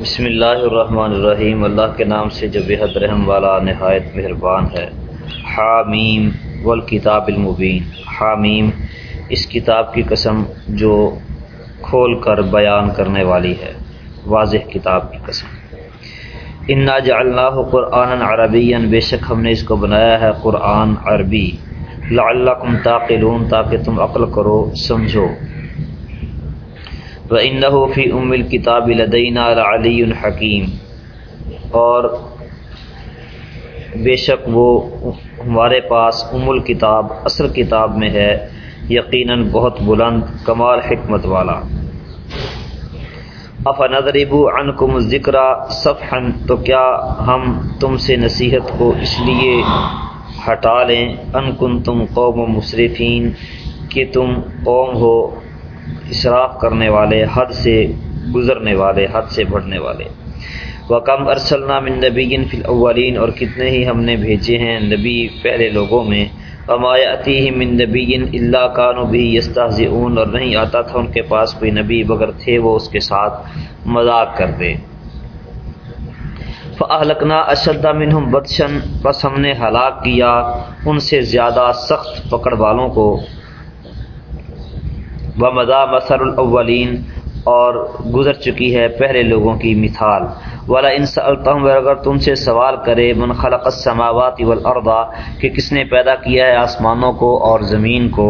بسم اللہ الرحمن الرحیم. اللہ کے نام سے جو بےحد رحم والا نہایت مہربان ہے. حامیم والکتاب المبین. حامیم اس کتاب کی قسم جو کھول کر بیان کرنے والی ہے. واضح کتاب کی قسم. انا جعلناہ قرآن عربی بے شک ہم نے اس کو بنایا ہے قرآن عربی. لعلکم تاقلون تاکہ تم عقل کرو، سمجھو. و ان فی ام الکتاب لدینہ علی الحکیم اور بے شک وہ ہمارے پاس ام الکتاب اصل کتاب میں ہے، یقیناً بہت بلند، کمال، حکمت والا۔ اف نظربو ان کم ذکر صفحن تو کیا ہم تم سے نصیحت کو اس لیے ہٹا لیں؟ ان کن تم قوم مصرفین کہ تم قوم ہو اشراف کرنے والے، حد سے گزرنے والے، حد سے بڑھنے والے۔ وہ کم ارسلنا من نبی فی الاولین اور کتنے ہی ہم نے بھیجے ہیں نبی پہلے لوگوں میں۔ امایاتی من نبی اللہ کانو بھی یستاز اور نہیں آتا تھا ان کے پاس کوئی نبی بگر تھے وہ اس کے ساتھ مذاق کرتے۔ فلکنا اشدہ منہم بدشن بس ہم نے ہلاک کیا ان سے زیادہ سخت پکڑ والوں کو۔ و مدا مثر الاولین اور گزر چکی ہے پہلے لوگوں کی مثال۔ والا ان اگر تم سے سوال کرے، من خلق السماوات والارض کہ کس نے پیدا کیا ہے آسمانوں کو اور زمین کو؟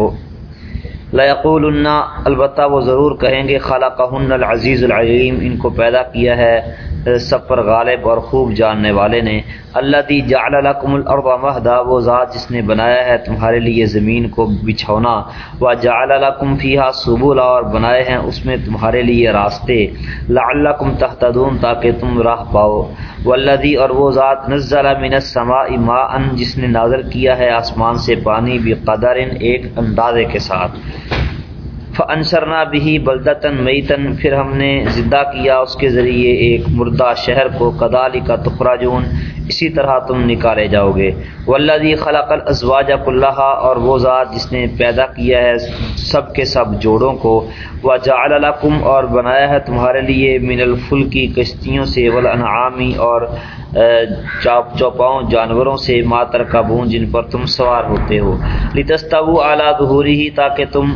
لقول البتہ وہ ضرور کہیں گے خلقہن العزیز العلیم ان کو پیدا کیا ہے، سب پر غالب اور خوب جاننے والے نے۔ اللہ دی جعل لکم الارض مہدا وہ ذات جس نے بنایا ہے، تمہارے لیے زمین کو بچھونا۔ و جعل لکم فیہا سبولا اور بنائے ہیں اس میں تمہارے لیے راستے۔ لعلکم تحتدون تاکہ تم راہ پاؤ۔ والذی اور وہ ذات نزل من السماء ماء جس نے نازل کیا ہے آسمان سے پانی بقدر ایک اندازے کے ساتھ۔ فنسرنا بھی بلدتاً میتن پھر ہم نے زندہ کیا اس کے ذریعے ایک مردہ شہر کو کدالی کا تخرا جون اسی طرح تم نکالے جاؤ گے۔ ولدی خلق الازواج اللہ اور وہ ذات جس نے پیدا کیا ہے سب کے سب جوڑوں کو وہ جعلکم اور بنایا ہے تمہارے لیے من الفل کی کشتیوں سے ولانعامی اور چاپ چوپاؤں جانوروں سے ماتر کا بون جن پر تم سوار ہوتے ہو۔ لتستو اعلیٰ ظہوری ہی تاکہ تم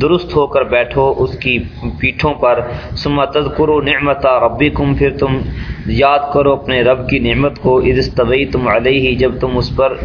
درست ہو کر بیٹھو، اس کی پیٹھوں پر سمتد کرو نعمت ربی کم پھر تم یاد کرو اپنے رب کی نعمت کو طبی تم علیہ، جب تم اس پر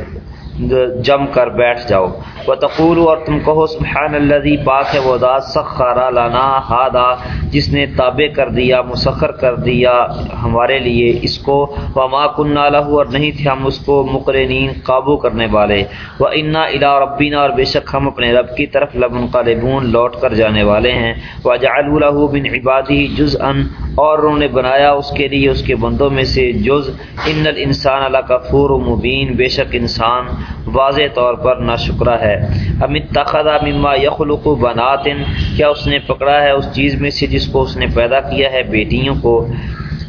جم کر بیٹھ جاؤ۔ وہ تقور اور تم کہو سبحان اللہ پاک ہے وہ داد سخارا لانا ہادا جس نے تابع کر دیا، مسخر کر دیا ہمارے لیے اس کو۔ وہ ماں کن لہو اور نہیں تھے ہم اس کو مقرنین، قابو کرنے والے۔ وہ انا الا ربینہ اور بے شک ہم اپنے رب کی طرف لبن قالبون لوٹ کر جانے والے ہیں۔ وہ جالہ بن عبادی جز ان اور انہوں نے بنایا اس کے لیے اس کے بندوں میں سے جز۔ ان الانسان اللہ کفور و مبین، بے شک انسان واضح طور پر نا شکرہ ہے۔ امت تخذہ مما یخلق بناتن کیا اس نے پکڑا ہے اس چیز میں سے جس کو اس نے پیدا کیا ہے بیٹیوں کو؟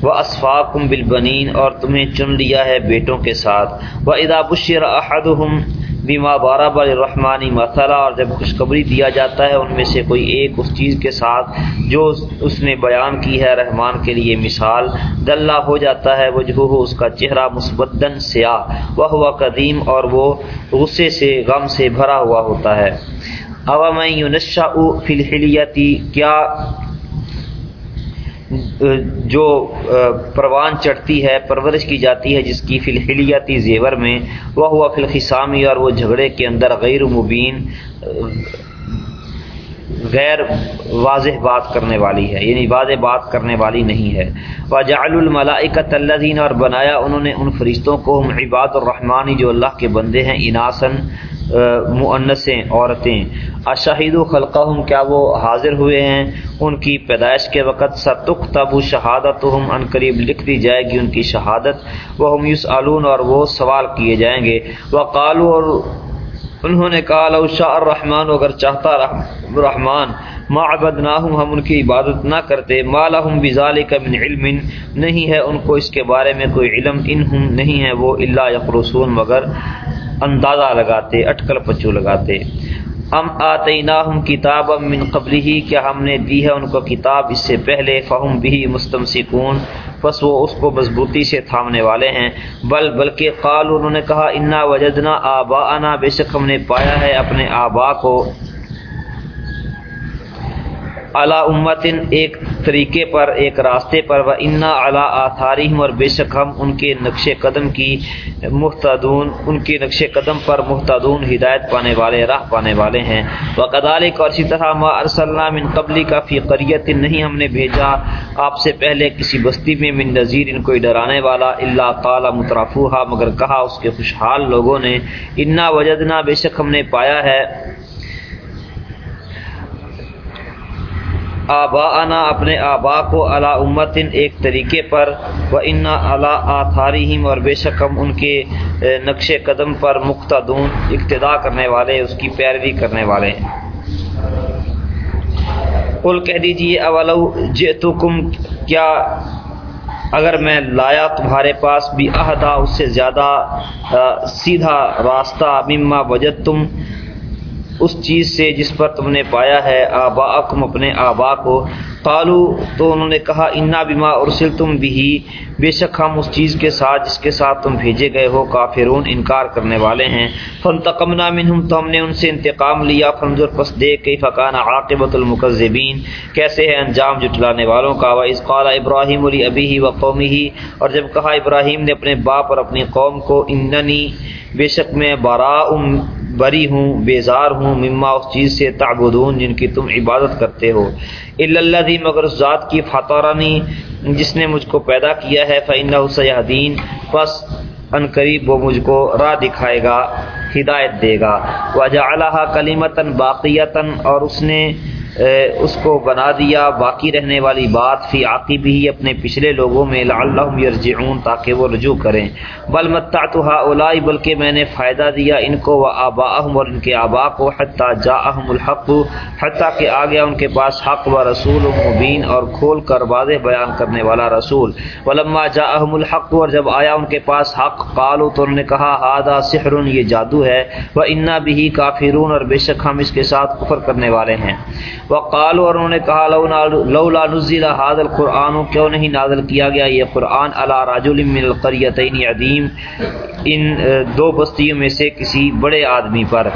وہ اسفاقم بالبنین اور تمہیں چن لیا ہے بیٹوں کے ساتھ۔ وہ ادا بشر احدہم بیما بارہ بر رحمانی مسئلہ، اور جب خوشخبری دیا جاتا ہے، ان میں سے کوئی ایک اس چیز کے ساتھ جو اس نے بیان کی ہے رحمان کے لیے مثال۔ دلہ ہو جاتا ہے وہ جو ہو اس کا چہرہ مثبتاً سیاہ وہ ہوا قدیم، اور وہ غصے سے، غم سے بھرا ہوا ہوتا ہے۔ عوام یونشا فی الحلیتی، کیا جو پروان چڑھتی ہے، پرورش کی جاتی ہے، جس کی فی الحلیاتی زیور میں، وہ ہوا فی اور وہ جھگڑے کے اندر غیر مبین غیر واضح بات کرنے والی ہے یعنی واضح بات کرنے والی نہیں ہے۔ وجعل الملائکۃ الذین اور بنایا انہوں نے ان فرشتوں کو، ہم عباد الرحمانی جو اللہ کے بندے ہیں اناسن معنسیں عورتیں۔ اشاہد و خلقہم کیا وہ حاضر ہوئے ہیں؟ ان کی پیدائش کے وقت ستخ تب شہادت ہم ان قریب لکھ دی جائے گی ان کی شہادت۔ وہ ہم یوس اور وہ سوال کیے جائیں گے۔ وہ قالو اور انہوں نے کہا، لو شاہ الرحمن، اگر چاہتا رحمان، ما عبدناہم، ہم ان کی عبادت نہ کرتے، ما لہم بذالک من علم، نہیں ہے ان کو اس کے بارے میں کوئی علم، انہم نہیں ہے وہ اللہ یقرسون، مگر اندازہ لگاتے، اٹکل پچو لگاتے۔ ام آتے ہم کتاب من قبل ہی کیا ہم نے دی ہے ان کو کتاب اس سے پہلے؟ فہم بھی مستم سکون بس وہ اس کو مضبوطی سے تھامنے والے ہیں۔ بل، بلکہ قال انہوں نے کہا، انا وجدنا آبا انا بے شک ہم نے پایا ہے اپنے آبا کو۔ اعلیٰ امتن ایک طریقے پر، ایک راستے پر و انا اعلیٰ آثاریم اور بے شک ہم ان کے نقش قدم کی محتدون ان کے نقش قدم پر محتدون ہدایت پانے والے، راہ پانے والے ہیں۔ وہ کدالک اور اسی طرح ما ارسلام من قبلی کا فی قریت نہیں ہم نے بھیجا آپ سے پہلے کسی بستی میں من نذیر، ان کو ڈرانے والا اللہ تعالیٰ مترفوہا مگر کہا اس کے خوشحال لوگوں نے انا وجدنا، بے شک ہم نے پایا ہے آبا انا اپنے آبا کو علا امتن ایک طریقے پر و انا علا آثارہم اور بے شک ہم ان کے نقش قدم پر مقتدون، اقتدا کرنے والے، اس کی پیروی کرنے والے ہیں۔ قل کہہ دیجیے، اولو جئتکم، کیا اگر میں لایا تمہارے پاس بھی عہدہ اس سے زیادہ سیدھا راستہ، مما وجد تم اس چیز سے جس پر تم نے پایا ہے آبا اپنے آبا کو۔ قالو تو انہوں نے کہا، انا بما ارسل تم بھی بے شک ہم اس چیز کے ساتھ جس کے ساتھ تم بھیجے گئے ہو، کافرون، انکار کرنے والے ہیں۔ فن تقمنا منہم تو ہم نے ان سے انتقام لیا۔ فنظر پس دے کئی فقان عاقبت المقذبین کیسے ہے انجام جٹلانے والوں کا؟ اس قال ابراہیم علی ابی ہی و قومی ہی اور جب کہا، ابراہیم نے اپنے باپ اور اپنی قوم کو اننی بے شک میں برا بری ہوں، بیزار ہوں، مما اس چیز سے تعبدون جن کی تم عبادت کرتے ہو۔ اللہ مگر اس ذات کی فاتورانی جس نے مجھ کو پیدا کیا ہے فعن سیاحدین بس ان قریب وہ مجھ کو راہ دکھائے گا، ہدایت دے گا۔ وجہ اللہ کلیمتاً باقیتاً اور اس نے اس کو بنا دیا، باقی رہنے والی بات فی عاقب بھی اپنے پچھلے لوگوں میں لعلہم یرجعون تاکہ وہ رجوع کریں۔ بل متعتها اولائی بلکہ میں نے فائدہ دیا ان کو، و آباءہم اور ان کے آبا کو، حتی جاءہم الحق، حتی کہ آ گیا ان کے پاس حق و رسول مبین اور کھول کر واضح بیان کرنے والا رسول۔ ولما جاءہم الحق، اور جب آیا ان کے پاس حق قالو تو انہوں نے کہا ہادا سحر، یہ جادو ہے، و انا بھی کافرون، اور بے شک ہم اس کے ساتھ کفر کرنے والے ہیں۔ وقال اور انہوں نے کہا لولا نزل هذا القرآن، کیوں نہیں نازل کیا گیا یہ قرآن؟ علی رجل من القریتین عظیم۔ ان، دو بستیوں میں سے کسی بڑے آدمی پر۔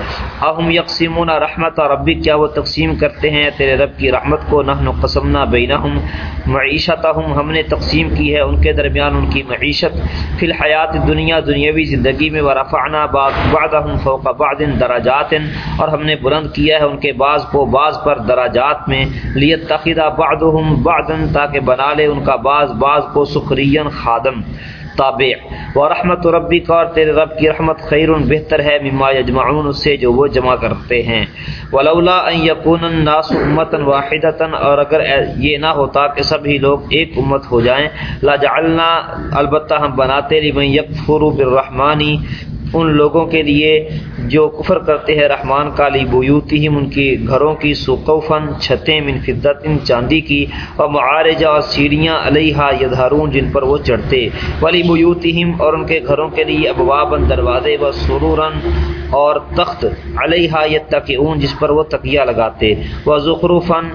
اہم یقسمون رحمت ربی کیا وہ تقسیم کرتے ہیں؟ تیرے رب کی رحمت کو نحن قسمنا بینہم۔ معیشتہم، ہم نے تقسیم کی ہے ان کے درمیان ان کی معیشت۔ فی الحیات دنیا، دنیاوی زندگی میں، ورفعنا بعضهم فوق بعض درجات۔ اور ہم نے بلند کیا ہے ان کے بعض کو بعض پر در دراجات میں لیت تقیدہ بعدهم بعدن تاکہ بنا لے ان کا بعض بعض کو سخرین خادم۔ تابع۔ و رحمت ربی کا اور تیرے رب کی رحمت خیر بہتر ہے مما یجمعون اس سے جو وہ جمع کرتے ہیں۔ ولولا ان یکون الناس امتا واحدتا اور اگر یہ نہ ہوتا کہ سبھی لوگ ایک امت ہو جائیں لا جعلنا البتہ ہم بناتے لمن یکفر بالرحمانی ان لوگوں کے لیے جو کفر کرتے ہیں، رحمان کا لی بیوتہم ان کی گھروں کی سقوفن چھتیں من فدت ان چاندی کی، اور معارجہ اور سیڑھیاں علیہ یدھارون جن پر وہ چڑھتے۔ ولی بیوتہم اور ان کے گھروں کے لیے ابوابن دروازے و سرورن اور تخت علیہ یتقعون جس پر وہ تقیہ لگاتے۔ و زخرفن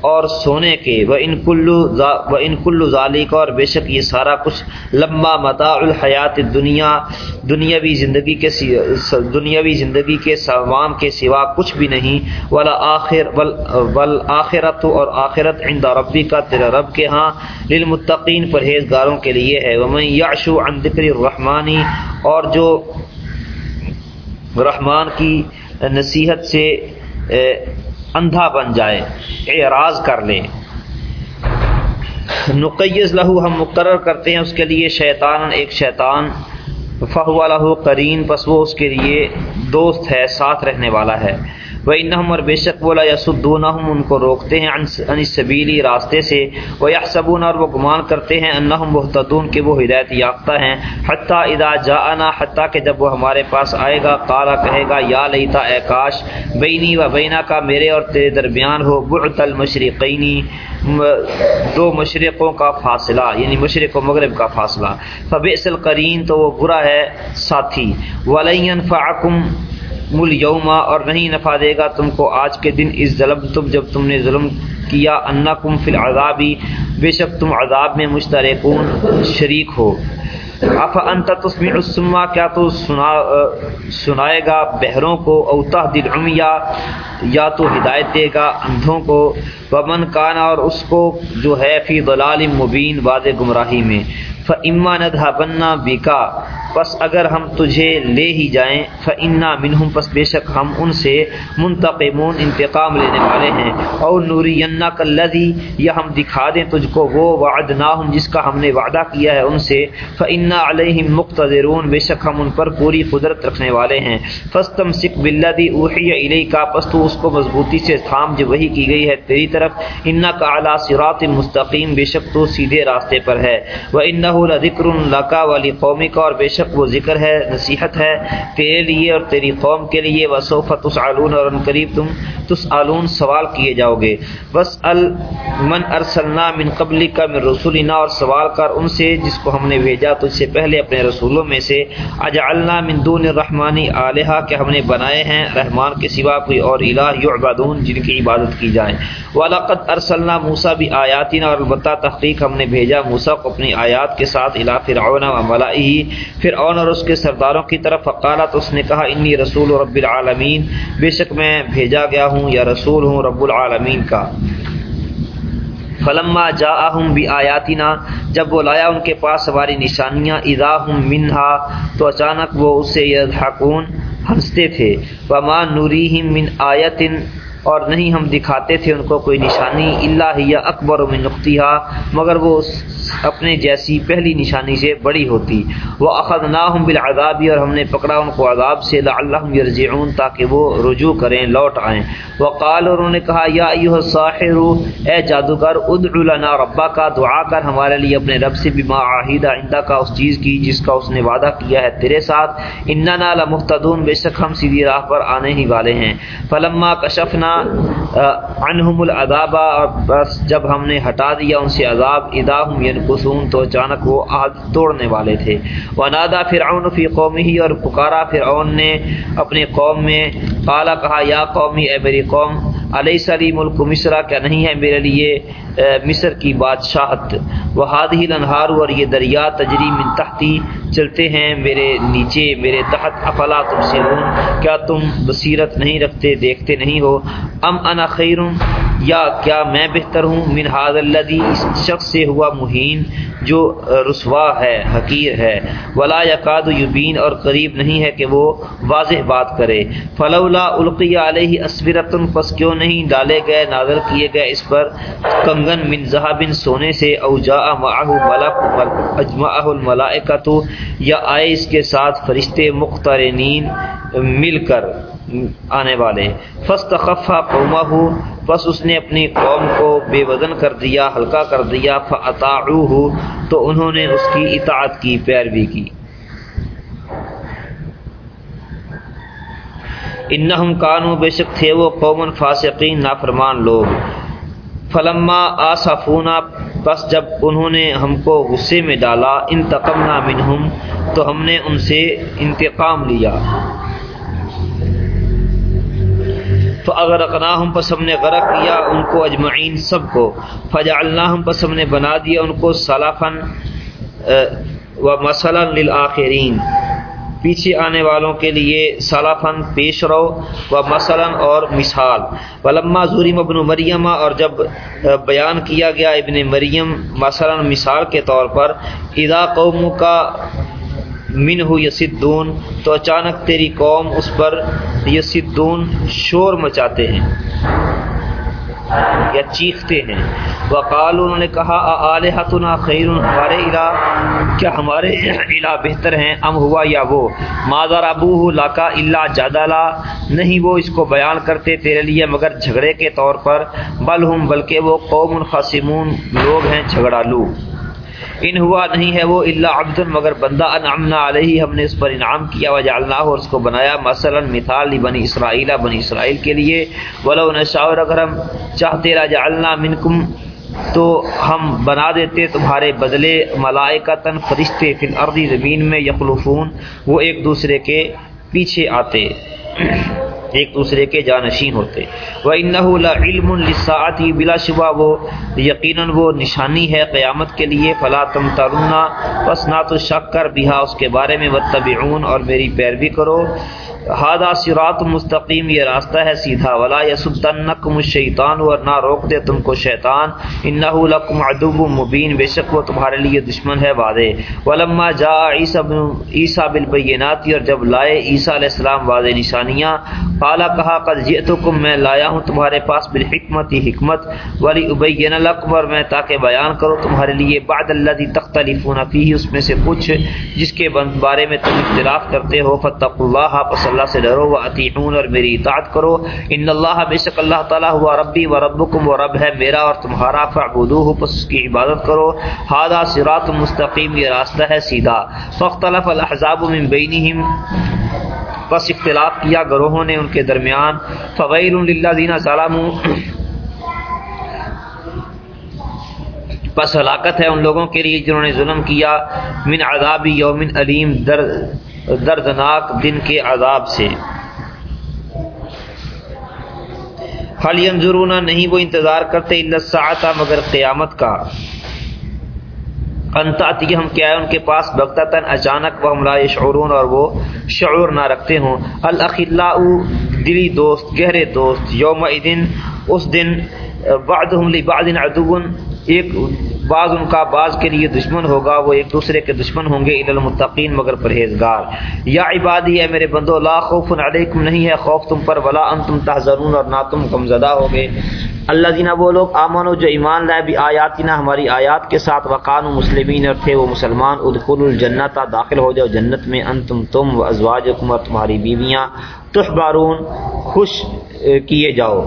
اور سونے کے وہ ان کلو و ان کلو ظالق اور بے شک یہ سارا کچھ لمبا متاع الحیات دنیا دنیاوی زندگی کے دنیاوی زندگی کے سامان کے سوا کچھ بھی نہیں۔ ولا آخر ول آخرت اور آخرت عند ربی کا تیرا رب کے ہاں۔ للمتقین پرہیزگاروں کے لیے ہے۔ ومن یعشو عن ذکر الرحمانی اور جو رحمان کی نصیحت سے اندھا بن جائے، اعراض کر لے۔ نقیز لہو ہم مقرر کرتے ہیں، اس کے لیے شیطان ایک شیطان، فہو لہو کرین پس وہ اس کے لیے دوست ہے، ساتھ رہنے والا ہے۔ وہ انہم اور بے شک بولا یسدون ان کو روکتے ہیں ان سبیلی راستے سے۔ وہ یحسبون اور وہ گمان کرتے ہیں انہم محتدون کہ وہ ہدایت یافتہ ہیں۔ حتیٰ ادا جاءنا حتیٰ کہ جب وہ ہمارے پاس آئے گا قالا کہے گا یا لیتا، اے کاش، بینی و بینا کا میرے اور تیرے درمیان ہو، بعت المشرقینی دو مشرقوں کا فاصلہ یعنی مشرق و مغرب کا فاصلہ۔ فبئس القرین تو وہ برا ہے ساتھی۔ ولین فعکم مل یوما اور نہیں نفع دے گا تم کو آج کے دن اس ظلم تم جب تم نے ظلم کیا انا کم فی العذابی، بے شک تم عذاب میں مشترکون شریک ہو۔ اف انت تسمع السما کیا تو سنا، سنائے گا بہروں کو اوتہ دل عمیا یا تو ہدایت دے گا اندھوں کو۔ ومن کانا اور اس کو جو ہے فی ضلال مبین، واضح گمراہی میں۔ فاما ندھا بننا بیکا پس اگر ہم تجھے لے ہی جائیں فنا منہم پس بے شک ہم ان سے منتقمون، انتقام لینے والے ہیں۔ اور نوری کلدی یا ہم دکھا دیں تجھ کو وہ وعد جس کا ہم نے وعدہ کیا ہے ان سے۔ فنا علیہم مقتدرون، بے شک ہم ان پر پوری قدرت رکھنے والے ہیں۔ فستم سکھ بلدی اوحی علیہ کا پس تو اس کو مضبوطی سے تھام جو وہی کی گئی ہے تیری طرف۔ انا کا اعلیٰ سرات مستقیم بے شک تو سیدھے راستے پر ہے۔ وہ ان شک وہ ذکر ہے، نصیحت ہے، تیرے لیے اور تیری قوم کے لیے وصوف تسعلون اور ان قریب تم تسعلون سوال کیے جاؤ گے۔ بس المن ارسلنا من قبل کا من رسولنا اور سوال کر ان سے جس کو ہم نے بھیجا تو اس سے پہلے اپنے رسولوں میں سے۔ اجعلنا من دون الرحمانی آلہا کہ ہم نے بنائے ہیں، رحمان کے سوا کوئی اور الہ یعبدون جن کی عبادت کی جائے۔ وَلَقَدْ ارسلنا موسیٰ بھی آیاتنا اور البتہ تحقیق ہم نے بھیجا۔ موسیٰ کو اپنی آیات کے ساتھ الہ فرعون و ملائی پھر فرعون اور اس کے سرداروں کی طرف فقالت، اس نے کہا، انی رسول رب العالمین. بے شک میں بھیجا گیا ہوں، یا رسول ہوں رب العالمین کا۔ فلما جا ہوں بھی آیاتینہ جب وہ لایا ان کے پاس ہماری نشانیاں ادا ہوں منہا، تو اچانک وہ اسے یدحکون ہنستے تھے۔ وما نوری من آیتن اور نہیں ہم دکھاتے تھے ان کو کوئی نشانی اللہ یا اکبر و نقطیہ مگر وہ اپنے جیسی پہلی نشانی سے بڑی ہوتی۔ وہ عقد نہ ہوں بالعذابی اور ہم نے پکڑا ان کو عذاب سے لعلہم یرجعون تاکہ وہ رجوع کریں، لوٹ آئیں۔ وقال، اور انہوں نے کہا، یا ایوہ الساحر اے جادوگر ادعو لنا ربا کا دعا کر ہمارے لیے اپنے رب سے، بما عاہدہ عندہ کا اس چیز کی جس کا اس نے وعدہ کیا ہے تیرے ساتھ۔ اننا لمحتدون بے شک ہم سیدھی راہ پر آنے ہی والے ہیں۔ فلما کشفنا انہم العذاب بس جب ہم نے ہٹا دیا ان سے عذاب اداہم ینقصون تو اچانک وہ عہد توڑنے والے تھے۔ ونادا فرعون فی ہی اور پکارا فرعون نے اپنی قوم میں، قالا کہا، یا قومی، اے میری قوم علیہ سلی ملک مصرا کیا نہیں ہے میرے لیے مصر کی بادشاہت۔ وہ ہی لنہار اور یہ دریا تجری من تحتی چلتے ہیں میرے نیچے، میرے تحت۔ افلا تم سے کیا تم بصیرت نہیں رکھتے، دیکھتے نہیں ہو؟ ام انا خیرم یا کیا میں بہتر ہوں؟ من حاض الدی اس شخص سے ہوا مہین جو رسوا ہے، حقیر ہے۔ ولا یقاد یبین اور قریب نہیں ہے کہ وہ واضح بات کرے۔ فلولا القی علیہ اسورتن، پس کیوں نہیں ڈالے گئے، نازل کیے گئے اس پر کنگن من ذہبن سونے سے، او جا معه ملک اجمعه الملائکۃ یا آئے اس کے ساتھ فرشتے مقترنین مل کر آنے والے۔ فسط خفا قوما ہو بس اس نے اپنی قوم کو بے وزن کر دیا، ہلکا کر دیا فعطا ہو تو انہوں نے اس کی اطاعت کی، پیروی کی۔ انہم کانو بے شک تھے وہ قومن فاسقین، نافرمان لوگ۔ فلما آصفونا بس جب انہوں نے ہم کو غصے میں ڈالا، انتقمنا منہم، تو ہم نے ان سے انتقام لیا۔ تو اگر ہم پس ہم نے غرق کیا ان کو اجمعین سب کو فجا اللہ ہم پس ہم نے بنا دیا ان کو صلافن و مثلاً للآخرین۔ پیچھے آنے والوں کے لیے صلافن پیش رو، و مثلاً اور مثال۔ ولما ظوریم ابن مریم اور جب بیان کیا گیا ابن مریم، مثلاً مثال کے طور پر ادا قوم کا من ہو یسدون، تو اچانک تیری قوم اس پر یسدون شور مچاتے ہیں یا چیختے ہیں۔ وقال انہوں نے کہا آلحتنا خیر ہمارے الہ، کیا ہمارے الہ بہتر ہیں؟ ام ہوا یا وہ؟ مادر ابو لاکا اللہ جادلا نہیں وہ اس کو بیان کرتے تیرے لیے مگر جھگڑے کے طور پر، بل ہم، بلکہ وہ قوم الخاصمون لوگ ہیں جھگڑا لو ان ہوا نہیں ہے وہ اللہ عبد مگر بندہ انعمنا علیہ، ہم نے اس پر انعام کیا وجہ اللہ اور اس کو بنایا، مثلا مثال بنی اسرائیل بنی اسرائیل کے لیے، ولو نشاء اگر ہم چاہتے راجا اللہ منکم، تو ہم بنا دیتے تمہارے بدلے ملائکتن فرشتے فی الارض، زمین میں یخلفون، وہ ایک دوسرے کے پیچھے آتے۔ ایک دوسرے کے جانشین ہوتے۔ وہ علم ہادہ سرات مستقیم، یہ راستہ ہے سیدھا، ولا یسدنکم الشیطان اور نہ روک دے تم کو شیطان انه لکم عدو مبین، بے شک وہ تمہارے لیے دشمن ہے واضح ولما جاء عیسی بن عیسی بالبینات اور جب لائے عیسی علیہ السلام واضح نشانیاں قال کہا، قد جئتکم، میں لایا ہوں تمہارے پاس بالحکمت حکمت، ولی ابین لکم، اور میں تاکہ بیان کرو تمہارے لیے بعد الذی تختلفون فیہ، اس میں سے کچھ جس کے بارے میں تم اختلاف کرتے ہو فتقوا اللہ، پس اللہ سے ڈرو و عطیون اور میری اطاعت کرو۔ ان اللہ بے شک اللہ تعالیٰ ہوا ربی و ربکم و رب ہے میرا اور تمہارا۔ فعبدوہ پس اس کی عبادت کرو۔ ہادہ سرات مستقیم، یہ راستہ ہے سیدھا۔ فاختلف الاحزاب من بینہم۔ بس اختلاف کیا گروہوں نے ان کے درمیان۔ فویل للذین ظلموا۔ پس ہلاکت ہے ان لوگوں کے لیے جنہوں نے ظلم کیا۔ من عذاب یوم علیم، در دردناک دن کے عذاب سے۔ حل ینظرون، نہیں وہ انتظار کرتے الساعتا مگر قیامت کا۔ انتاتی ہم کیا ہے ان کے پاس؟ بغتتاً، اچانک وہ لا شعورون اور وہ شعور نہ رکھتے ہوں۔ الاخلاء، دلی دوست، گہرے دوست یوم دن اس دن بعضهم لبعض عدو، ایک بعض ان کا بعض کے لیے دشمن ہوگا، وہ ایک دوسرے کے دشمن ہوں گے المتقین، مگر پرہیزگار۔ یا عبادی ہے میرے بندو، لا خوف علیکم نہیں ہے خوف تم پر، ولا انتم تحزنون، اور نہ تم غم زدہ ہوگے۔ اللہ دینا وہ لوگ آمن و جو ایمان لائے بھی آیات نہ ہماری آیات کے ساتھ وقان و مسلمین، اور تھے وہ مسلمان ادخل الجنت، داخل ہو جاؤ جنت میں، انتم تم و ازواج اور تمہاری بیویاں تحبارون خوش کیے جاؤ۔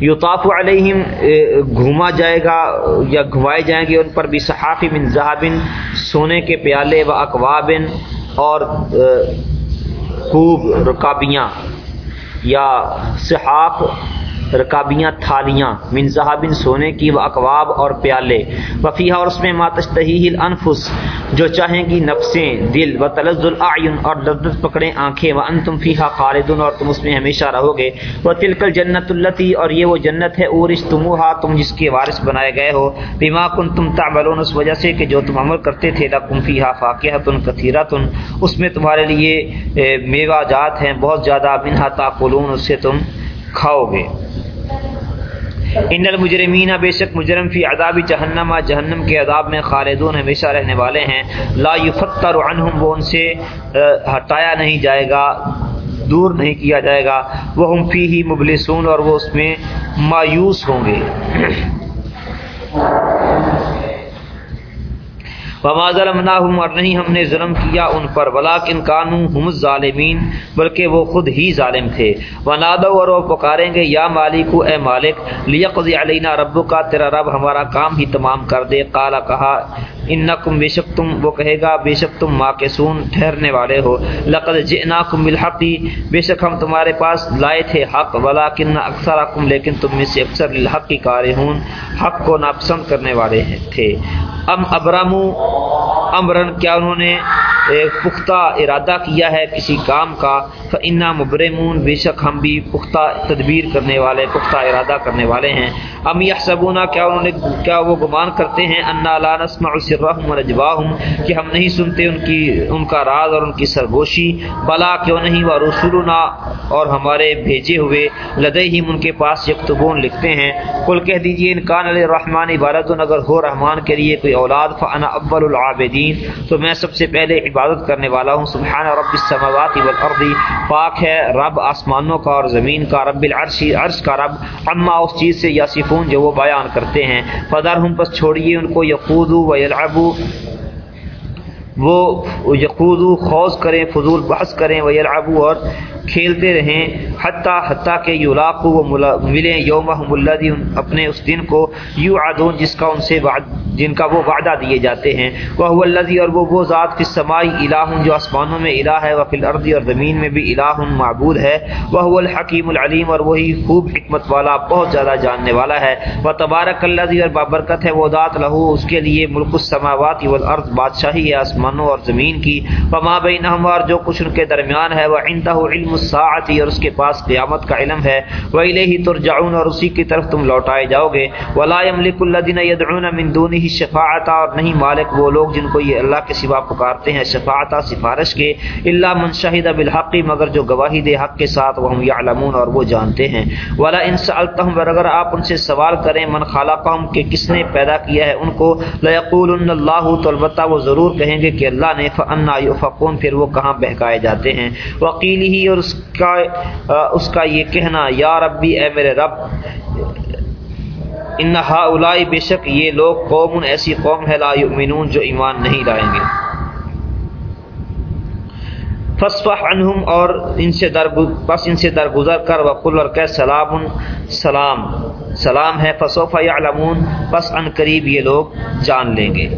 یوتاف علیہم گھوما جائے گا یا گھمائے جائیں گے ان پر بھی صحافی من ذہابن سونے کے پیالے و اقوابن اور خوب رکابیاں یا صحاف رکابیاں، تھالیاں، من صحابن سونے کی و اقواب اور پیالے۔ وفیہ اور اس میں ماتشتہی الانفس، جو چاہیں گی نفسیں، دل، و تلز العین اور لذت پکڑیں آنکھیں، و انتم فیہا خالدون، اور تم اس میں ہمیشہ رہو گے و تلکل جنت اللتی، اور یہ وہ جنت ہے اورش تموہا تم جس کے وارث بنائے گئے ہو۔ بما کن تم تعملون، اس وجہ سے کہ جو تم عمل کرتے تھے، لکم فیہا فاقیہتن کثیرتن۔ اس میں تمہارے لیے میوہ جات ہیں، بہت زیادہ، منہا تاکلون اس سے تم کھاؤ گے ان المجرمین بے شک مجرم فی عذاب جہنم جہنم کے عذاب میں خالدون ہمیشہ رہنے والے ہیں۔ لا یفتر عنہم، وہ ان سے ہٹایا نہیں جائے گا، دور نہیں کیا جائے گا۔ وہ ہم فی ہی مبلسون اور وہ اس میں مایوس ہوں گے۔ وما ظلمناہم اور نہیں ہم نے ظلم کیا ان پر ولیکن کانوا هم الظالمین بلکہ وہ خود ہی ظالم تھے۔ ونادوا اور وہ پکاریں گے، یا مالک، اے مالک لیقضی علینا ربک تیرا رب ہمارا کام ہی تمام کر دے۔ قال، کہا، انکم بے شک تم وہ کہے گا، بے شک تم ماں کے سون ٹھہرنے والے ہو۔ لقد جئناکم بالحق، بے شک ہم تمہارے پاس لائے تھے حق ولیکن اکثرکم لیکن تم میں سے اکثر للحق کی کارہون، حق کو ناپسند کرنے والے تھے۔ ام ابرامو امرن، کیا انہوں نے پختہ ارادہ کیا ہے کسی کام کا؟ فنا مبرمون، بے شک ہم بھی پختہ تدبیر کرنے والے، پختہ ارادہ کرنے والے ہیں۔ ام یہ سبونا کیا انہوں نے، کیا وہ گمان کرتے ہیں؟ انا لا نسمع سرهم ورجواهم کہ ہم نہیں سنتے ان کی، ان کا راز اور ان کی سرگوشی۔ بلا، کیوں نہیں؟ وہ رسولنا اور ہمارے بھیجے ہوئے لدیہم، ان کے پاس یکتبون لکھتے ہیں۔ قل کہہ دیجیے، ان کان علی الرحمن اگر ہو رحمان کے لیے کوئی اولاد فانا اول العابدین تو میں سب سے پہلے عبادت کرنے والا ہوں۔ سبحان رب السماوات والارض، پاک ہے، رب آسمانوں کا اور زمین کا، رب العرش، عرش کا رب۔ اما اس چیز سے یاسفون جو وہ بیان کرتے ہیں۔ فدر ہم پس چھوڑیے ان کو، یقودو و یلعبو وہ یقودو خوض کریں، فضول بحث کریں و یلعبو اور کھیلتے رہیں، حتیٰ حتیٰ کہ یولاقو وہ ملیں یوم الدی اپنے اس دن کو یو عدون جس کا ان سے جن کا وہ وعدہ دیے جاتے ہیں۔ وہ الذی اور وہ وہ ذات کی سمائی الہ جو آسمانوں میں الہ ہے وہ فل اور زمین میں بھی الہ معبود ہے۔ وہ الحکیم العلیم اور وہی خوب حکمت والا، بہت زیادہ جاننے والا ہے۔ وہ تبارک اللہ اور بابرکت ہے وہ ذات، لہو اس کے لیے ملک السماوات والارض، بادشاہی ہے آسمان آسمانوں اور زمین کی پما بین اور جو کچھ ان کے درمیان ہے وہ انتہ علم الساعتی اور اس کے پاس قیامت کا علم ہے وہ ہی ترجعون، اور اسی کی طرف تم لوٹائے جاؤ گے ولا يملك الذين يدعون من دونه شفاعت اور نہیں مالک وہ لوگ جن کو یہ اللہ کے سوا پکارتے ہیں، شفاعت سفارش کے الا من شهد بالحق، مگر جو گواہی دے حق کے ساتھ وہ ہم يعلمون، اور وہ جانتے ہیں۔ ولا ان سالتهم اگر آپ ان سے سوال کریں، من خلقهم، کہ کس نے پیدا کیا ہے، ان کو لا يقولن الله، تو البتہ وہ ضرور کہیں گے کہ اللہ نے فانا يفقون پھر وہ کہاں بہکائے جاتے ہیں؟ وقیل ہی اور اس کا اس کا یہ کہنا، یا ربی، اے میرے رب، ان الائی بے شک یہ لوگ قوم، ایسی قوم ہے، لا یؤمنون، جو ایمان نہیں لائیں گے۔ فصفح عنہم اور ان سے در پس ان سے درگزر کر، وقل، اور کہ سلام سلام سلام ہے فصوف یعلمون پس ان قریب یہ لوگ جان لیں گے۔